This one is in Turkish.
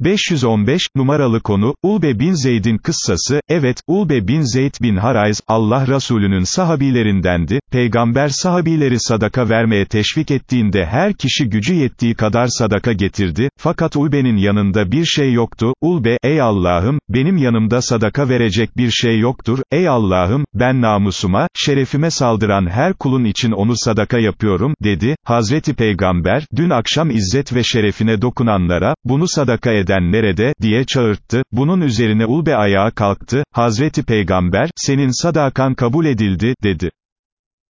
515, numaralı konu, Ulbe bin Zeyd'in kıssası, evet, Ulbe bin Zeyd bin Harayz, Allah Resulü'nün sahabilerindendi, peygamber sahabileri sadaka vermeye teşvik ettiğinde her kişi gücü yettiği kadar sadaka getirdi, fakat Ulbe'nin yanında bir şey yoktu, Ulbe, ey Allah'ım, benim yanımda sadaka verecek bir şey yoktur, ey Allah'ım, ben namusuma, şerefime saldıran her kulun için onu sadaka yapıyorum, dedi, Hazreti Peygamber, dün akşam izzet ve şerefine dokunanlara, bunu sadaka eden nerede, diye çağırttı, bunun üzerine Ulbe ayağa kalktı, Hazreti Peygamber, senin sadakan kabul edildi, dedi.